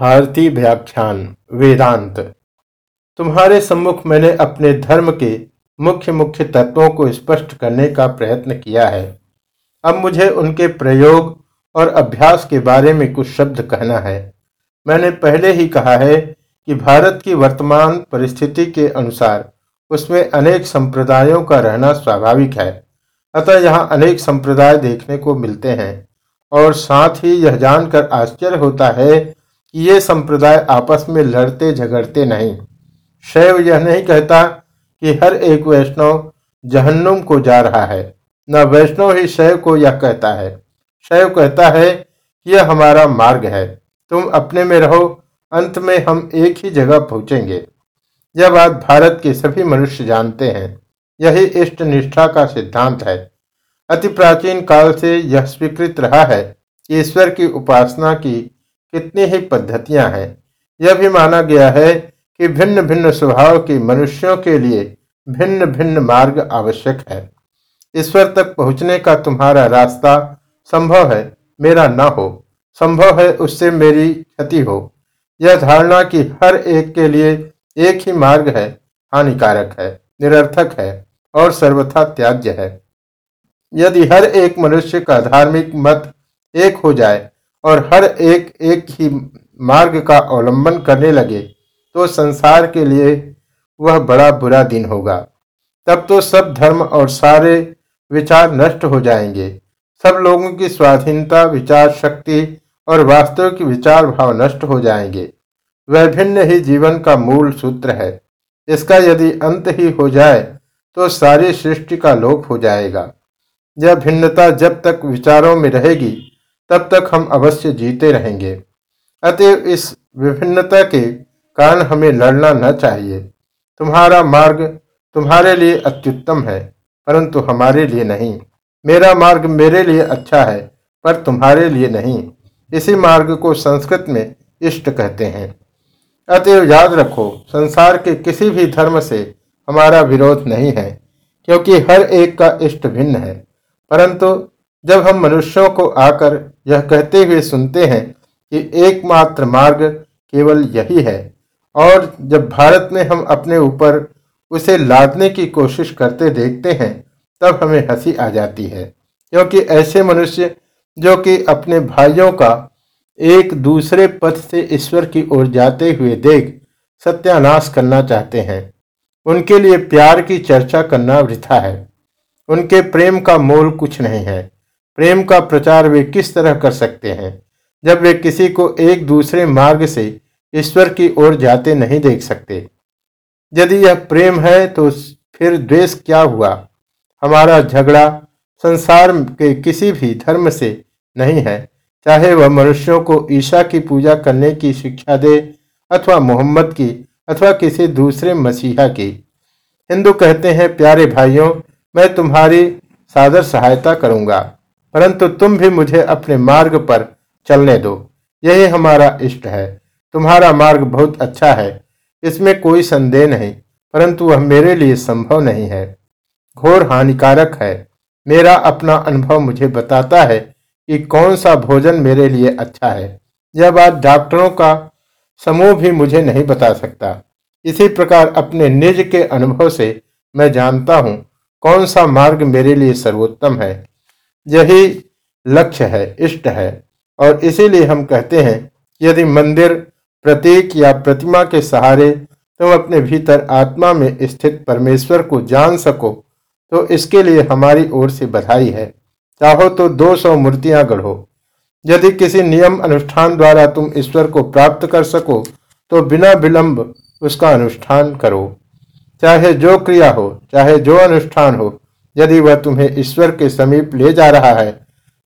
भारतीय व्याख्यान, वेदांत। तुम्हारे सम्मुख मैंने अपने धर्म के मुख्य मुख्य तत्वों को स्पष्ट करने का प्रयत्न किया है। अब मुझे उनके प्रयोग और अभ्यास के बारे में कुछ शब्द कहना है। मैंने पहले ही कहा है कि भारत की वर्तमान परिस्थिति के अनुसार उसमें अनेक संप्रदायों का रहना स्वाभाविक है। अतः यहाँ अनेक संप्रदाय देखने को मिलते हैं। और साथ ही यह जानकर आश्चर्य होता है कि ये संप्रदाय आपस में लड़ते झगड़ते नहीं। शैव यह नहीं कहता कि हर एक वैष्णव जहन्नुम को जा रहा है। न वैष्णव ही शैव को यह कहता है। शैव कहता है कि यह हमारा मार्ग है। तुम अपने में रहो, अंत में हम एक ही जगह पहुँचेंगे। यह बात भारत के सभी मनुष्य जानते हैं। यही इष्ट निष्ठा का सिद्धांत है। अति प्राचीन काल से यह स्वीकृत रहा है ईश्वर की उपासना की कितनी ही पद्धतियाँ हैं। यह भी माना गया है कि भिन्न भिन्न स्वभाव के मनुष्यों के लिए भिन्न भिन्न मार्ग आवश्यक है। ईश्वर तक पहुँचने का तुम्हारा रास्ता संभव है, मेरा न हो। संभव है उससे मेरी क्षति हो। यह धारणा कि हर एक के लिए एक ही मार्ग है, हानिकारक है, निरर्थक है और सर्वथा त्याज्य है। यदि हर एक मनुष्य का धार्मिक मत एक हो जाए और हर एक एक ही मार्ग का अवलंबन करने लगे तो संसार के लिए वह बड़ा बुरा दिन होगा। तब तो सब धर्म और सारे विचार नष्ट हो जाएँगे। सब लोगों की स्वाधीनता, विचार शक्ति और वास्तविक विचार भाव नष्ट हो जाएँगे। वह भिन्न ही जीवन का मूल सूत्र है। इसका यदि अंत ही हो जाए तो सारी सृष्टि का लोप हो जाएगा। यह भिन्नता जब तक विचारों में रहेगी तब तक हम अवश्य जीते रहेंगे। अतएव इस विभिन्नता के कारण हमें लड़ना न चाहिए। तुम्हारा मार्ग तुम्हारे लिए अत्युत्तम है, परंतु हमारे लिए नहीं। मेरा मार्ग मेरे लिए अच्छा है, पर तुम्हारे लिए नहीं। इसी मार्ग को संस्कृत में इष्ट कहते हैं। अतएव याद रखो, संसार के किसी भी धर्म से हमारा विरोध नहीं है, क्योंकि हर एक का इष्ट भिन्न है। परंतु जब हम मनुष्यों को आकर यह कहते हुए सुनते हैं कि एकमात्र मार्ग केवल यही है, और जब भारत में हम अपने ऊपर उसे लादने की कोशिश करते देखते हैं, तब हमें हँसी आ जाती है। क्योंकि ऐसे मनुष्य जो कि अपने भाइयों का एक दूसरे पथ से ईश्वर की ओर जाते हुए देख सत्यानाश करना चाहते हैं, उनके लिए प्यार की चर्चा करना वृथा है। उनके प्रेम का मोल कुछ नहीं है। प्रेम का प्रचार वे किस तरह कर सकते हैं? जब वे किसी को एक दूसरे मार्ग से ईश्वर की ओर जाते नहीं देख सकते। यदि यह प्रेम है तो फिर द्वेष क्या हुआ? हमारा झगड़ा संसार के किसी भी धर्म से नहीं है। चाहे वह मनुष्यों को ईशा की पूजा करने की शिक्षा दे, अथवा मोहम्मद की, अथवा किसी दूसरे मसीहा की। हिंदू कहते हैं, प्यारे भाइयों, मैं तुम्हारी सादर सहायता करूँगा। परंतु तुम भी मुझे अपने मार्ग पर चलने दो। यही हमारा इष्ट है। तुम्हारा मार्ग बहुत अच्छा है। इसमें कोई संदेह नहीं, परंतु वह मेरे लिए संभव नहीं है। घोर हानिकारक है। मेरा अपना अनुभव मुझे बताता है कि कौन सा भोजन मेरे लिए अच्छा है। यह बात डॉक्टरों का समूह भी मुझे नहीं बता सकता। इसी प्रकार अपने निज के अनुभव से मैं जानता हूँ कौन सा मार्ग मेरे लिए सर्वोत्तम है। यही लक्ष्य है, इष्ट है। और इसीलिए हम कहते हैं यदि मंदिर प्रतीक या प्रतिमा के सहारे तुम अपने भीतर आत्मा में स्थित परमेश्वर को जान सको तो इसके लिए हमारी ओर से बधाई है। चाहो तो 200 सौ मूर्तियाँ गढ़ो। यदि किसी नियम अनुष्ठान द्वारा तुम ईश्वर को प्राप्त कर सको तो बिना विलंब उसका अनुष्ठान करो। चाहे जो क्रिया हो, चाहे जो अनुष्ठान हो यदि वह तुम्हें ईश्वर के समीप ले जा रहा है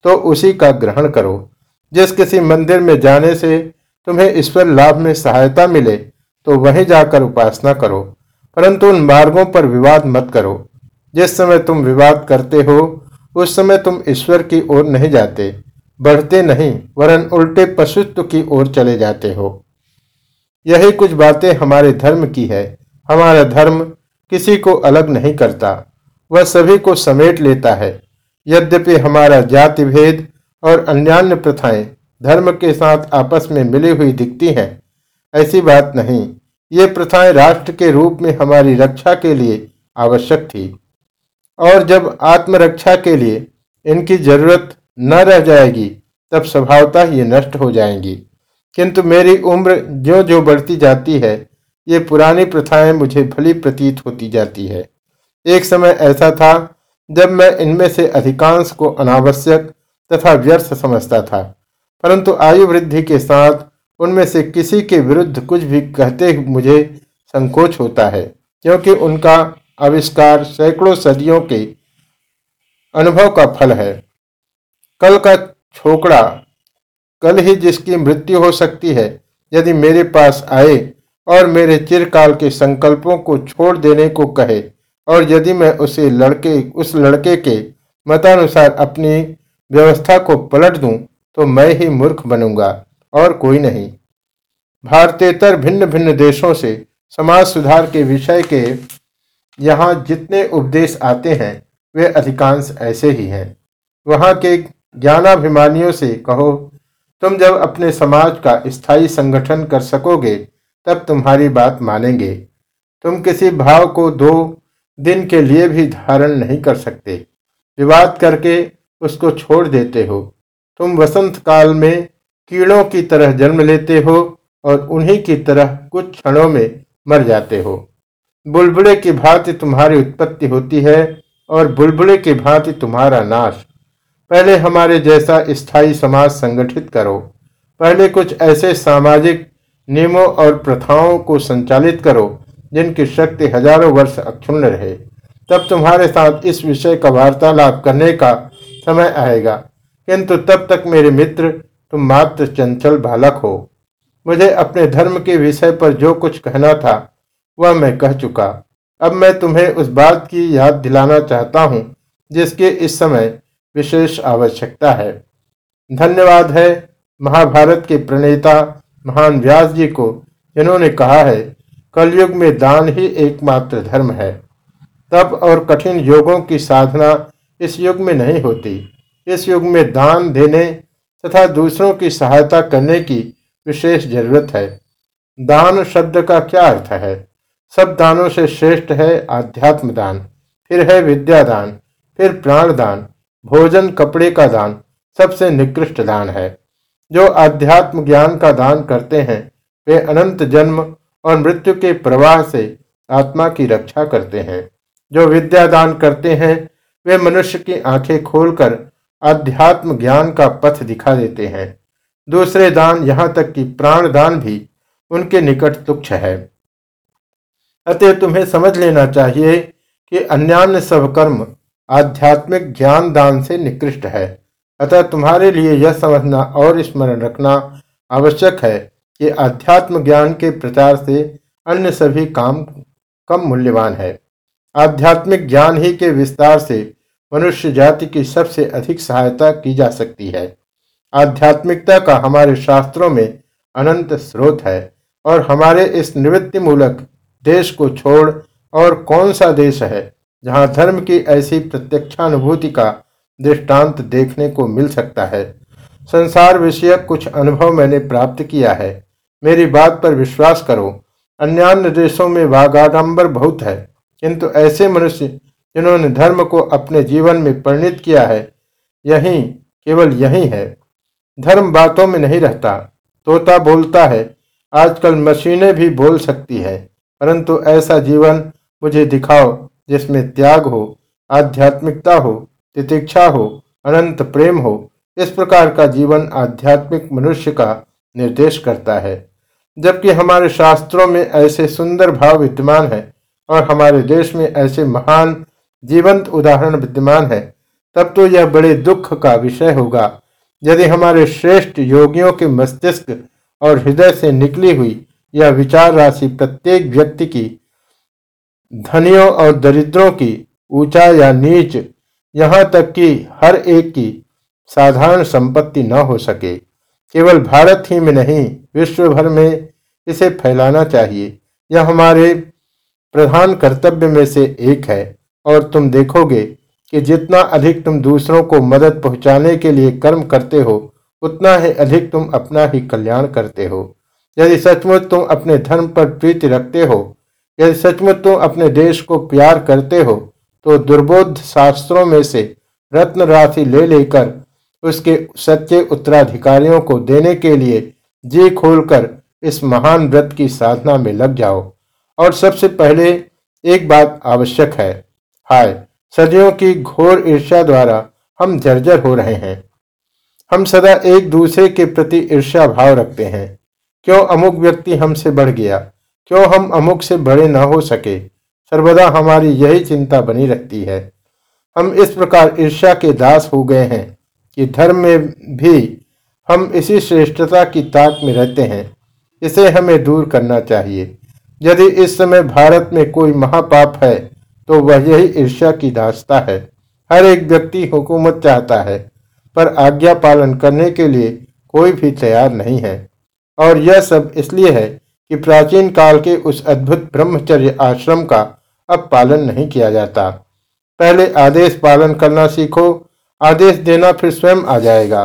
तो उसी का ग्रहण करो। जिस किसी मंदिर में जाने से तुम्हें ईश्वर लाभ में सहायता मिले तो वहीं जाकर उपासना करो। परंतु उन मार्गों पर विवाद मत करो। जिस समय तुम विवाद करते हो, उस समय तुम ईश्वर की ओर नहीं जाते। बढ़ते नहीं, वरन उल्टे पशुत्व की ओर चले जाते हो। यही कुछ बातें हमारे धर्म की है। हमारा धर्म किसी को अलग नहीं करता। वह सभी को समेट लेता है। यद्यपि हमारा जाति भेद और अन्यान्य प्रथाएँ धर्म के साथ आपस में मिली हुई दिखती हैं, ऐसी बात नहीं। ये प्रथाएँ राष्ट्र के रूप में हमारी रक्षा के लिए आवश्यक थी। और जब आत्मरक्षा के लिए इनकी ज़रूरत न रह जाएगी, तब स्वभावतः ये नष्ट हो जाएँगी। किंतु मेरी उम्र जो जो बढ़ती जाती है, ये पुरानी प्रथाएँ मुझे भली प्रतीत होती जाती है। एक समय ऐसा था जब मैं इनमें से अधिकांश को अनावश्यक तथा व्यर्थ समझता था, परंतु आयु वृद्धि के साथ उनमें से किसी के विरुद्ध कुछ भी कहते मुझे संकोच होता है, क्योंकि उनका आविष्कार सैकड़ों सदियों के अनुभव का फल है। कल का छोकड़ा, कल ही जिसकी मृत्यु हो सकती है, यदि मेरे पास आए और मेरे चिरकाल के संकल्पों को छोड़ देने को कहे और यदि मैं उसे लड़के, उस लड़के के मतानुसार अपनी व्यवस्था को पलट दूँ तो मैं ही मूर्ख बनूँगा और कोई नहीं। भारतेतर भिन्न भिन्न देशों से समाज सुधार के विषय के यहाँ जितने उपदेश आते हैं, वे अधिकांश ऐसे ही हैं। वहाँ के ज्ञानाभिमानियों से कहो, तुम जब अपने समाज का स्थायी संगठन कर सकोगे, तब तुम्हारी बात मानेंगे। तुम किसी भाव को दो दिन के लिए भी धारण नहीं कर सकते। विवाद करके उसको छोड़ देते हो। तुम वसंत काल में कीड़ों की तरह जन्म लेते हो और उन्हीं की तरह कुछ क्षणों में मर जाते हो। बुलबुले की भांति तुम्हारी उत्पत्ति होती है और बुलबुले की भांति तुम्हारा नाश। पहले हमारे जैसा स्थायी समाज संगठित करो। पहले कुछ ऐसे सामाजिक नियमों और प्रथाओं को संचालित करो जिनकी शक्ति हज़ारों वर्ष अक्षुण्ण रहे। तब तुम्हारे साथ इस विषय का वार्तालाप करने का समय आएगा। किंतु तब तक मेरे मित्र, तुम मात्र चंचल बालक हो। मुझे अपने धर्म के विषय पर जो कुछ कहना था, वह मैं कह चुका। अब मैं तुम्हें उस बात की याद दिलाना चाहता हूँ, जिसके इस समय विशेष आवश्यकता है। धन्यवाद है महाभारत के प्रणेता महान व्यास जी को, जिन्होंने कहा है कलयुग में दान ही एकमात्र धर्म है। तप और कठिन योगों की साधना इस युग में नहीं होती। इस युग में दान देने तथा दूसरों की सहायता करने की विशेष ज़रूरत है। दान शब्द का क्या अर्थ है? सब दानों से श्रेष्ठ है आध्यात्म दान, फिर है विद्या दान, फिर प्राण दान, भोजन कपड़े का दान, सबसे निकृष्ट दान है। जो आध्यात्म ज्ञान का दान करते हैं, वे अनंत जन्म और मृत्यु के प्रवाह से आत्मा की रक्षा करते हैं। जो विद्या दान करते हैं, वे मनुष्य की आँखें खोलकर आध्यात्म ज्ञान का पथ दिखा देते हैं। दूसरे दान यहाँ तक कि प्राण दान भी उनके निकट तुक्ष है। अतः तुम्हें समझ लेना चाहिए कि अन्यान्य सब कर्म आध्यात्मिक ज्ञान दान से निकृष्ट है। अतः तुम्हारे लिए यह समझना और स्मरण रखना आवश्यक है कि आध्यात्म ज्ञान के प्रचार से अन्य सभी काम कम मूल्यवान है। आध्यात्मिक ज्ञान ही के विस्तार से मनुष्य जाति की सबसे अधिक सहायता की जा सकती है। आध्यात्मिकता का हमारे शास्त्रों में अनंत स्रोत है और हमारे इस निवृत्ति मूलक देश को छोड़ और कौन सा देश है जहाँ धर्म की ऐसी प्रत्यक्षानुभूति का दृष्टांत देखने को मिल सकता है। संसार विषयक कुछ अनुभव मैंने प्राप्त किया है। मेरी बात पर विश्वास करो। अन्य देशों में वाघाडंबर बहुत है, किंतु ऐसे मनुष्य जिन्होंने धर्म को अपने जीवन में परिणित किया है, यही केवल यही है। धर्म बातों में नहीं रहता, तोता बोलता है, आजकल मशीनें भी बोल सकती है, परंतु ऐसा जीवन मुझे दिखाओ जिसमें त्याग हो, आध्यात्मिकता हो, तितिक्षा हो, अनंत प्रेम हो, इस प्रकार का जीवन आध्यात्मिक मनुष्य का निर्देश करता है। जबकि हमारे शास्त्रों में ऐसे सुंदर भाव विद्यमान है और हमारे देश में ऐसे महान, जीवंत उदाहरण विद्यमान है, तब तो यह बड़े दुख का विषय होगा। यदि हमारे श्रेष्ठ योगियों के मस्तिष्क और हृदय से निकली हुई यह विचार राशि प्रत्येक व्यक्ति की, धनियों और दरिद्रों की, ऊँचा या नीच, यहाँ तक कि हर एक की साधारण संपत्ति न हो सके। केवल भारत ही में नहीं विश्व भर में इसे फैलाना चाहिए। यह हमारे प्रधान कर्तव्य में से एक है। और तुम देखोगे कि जितना अधिक तुम दूसरों को मदद पहुँचाने के लिए कर्म करते हो, उतना ही अधिक तुम अपना ही कल्याण करते हो। यदि सचमुच तुम अपने धर्म पर प्रीति रखते हो, यदि सचमुच तुम अपने देश को प्यार करते हो तो दुर्बोध शास्त्रों में से रत्न राशि ले लेकर उसके सच्चे उत्तराधिकारियों को देने के लिए जी खोलकर इस महान व्रत की साधना में लग जाओ। और सबसे पहले एक बात आवश्यक है। हाय, सदियों की घोर ईर्ष्या द्वारा हम जर्जर हो रहे हैं। हम सदा एक दूसरे के प्रति ईर्ष्या भाव रखते हैं। क्यों अमुक व्यक्ति हमसे बढ़ गया? क्यों हम अमुक से बड़े न हो सके? सर्वदा हमारी यही चिंता बनी रहती है। हम इस प्रकार ईर्ष्या के दास हो गए हैं। कि धर्म में भी हम इसी श्रेष्ठता की ताक में रहते हैं, इसे हमें दूर करना चाहिए। यदि इस समय भारत में कोई महापाप है तो वह यही ईर्ष्या की दास्ता है। हर एक व्यक्ति हुकूमत चाहता है, पर आज्ञा पालन करने के लिए कोई भी तैयार नहीं है। और यह सब इसलिए है कि प्राचीन काल के उस अद्भुत ब्रह्मचर्य आश्रम का अब पालन नहीं किया जाता। पहले आदेश पालन करना सीखो आदेश देना फिर स्वयं आ जाएगा।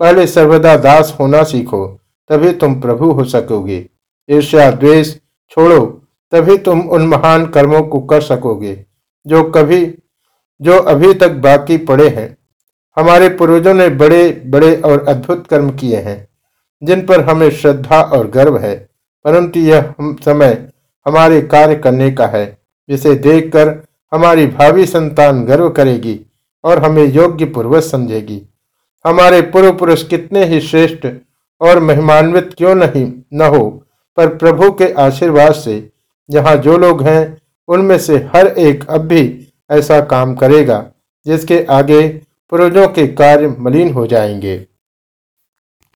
पहले सर्वदा दास होना सीखो, तभी तुम प्रभु हो सकोगे। ईर्ष्या द्वेष छोड़ो, तभी तुम उन महान कर्मों को कर सकोगे, जो कभी, जो अभी तक बाकी पड़े हैं। हमारे पूर्वजों ने बड़े बड़े और अद्भुत कर्म किए हैं, जिन पर हमें श्रद्धा और गर्व है, परंतु यह हम, समय हमारे कार्य करने का है, जिसे देखकर हमारी भावी संतान गर्व करेगी। और हमें योग्य पूर्वज समझेगी। हमारे पूर्व पुरुष कितने ही श्रेष्ठ और मेहमानवित क्यों नहीं, न हो, पर प्रभु के आशीर्वाद से यहाँ जो लोग हैं, उनमें से हर एक अब भी ऐसा काम करेगा, जिसके आगे पूर्वजों के कार्य मलिन हो जाएँगे।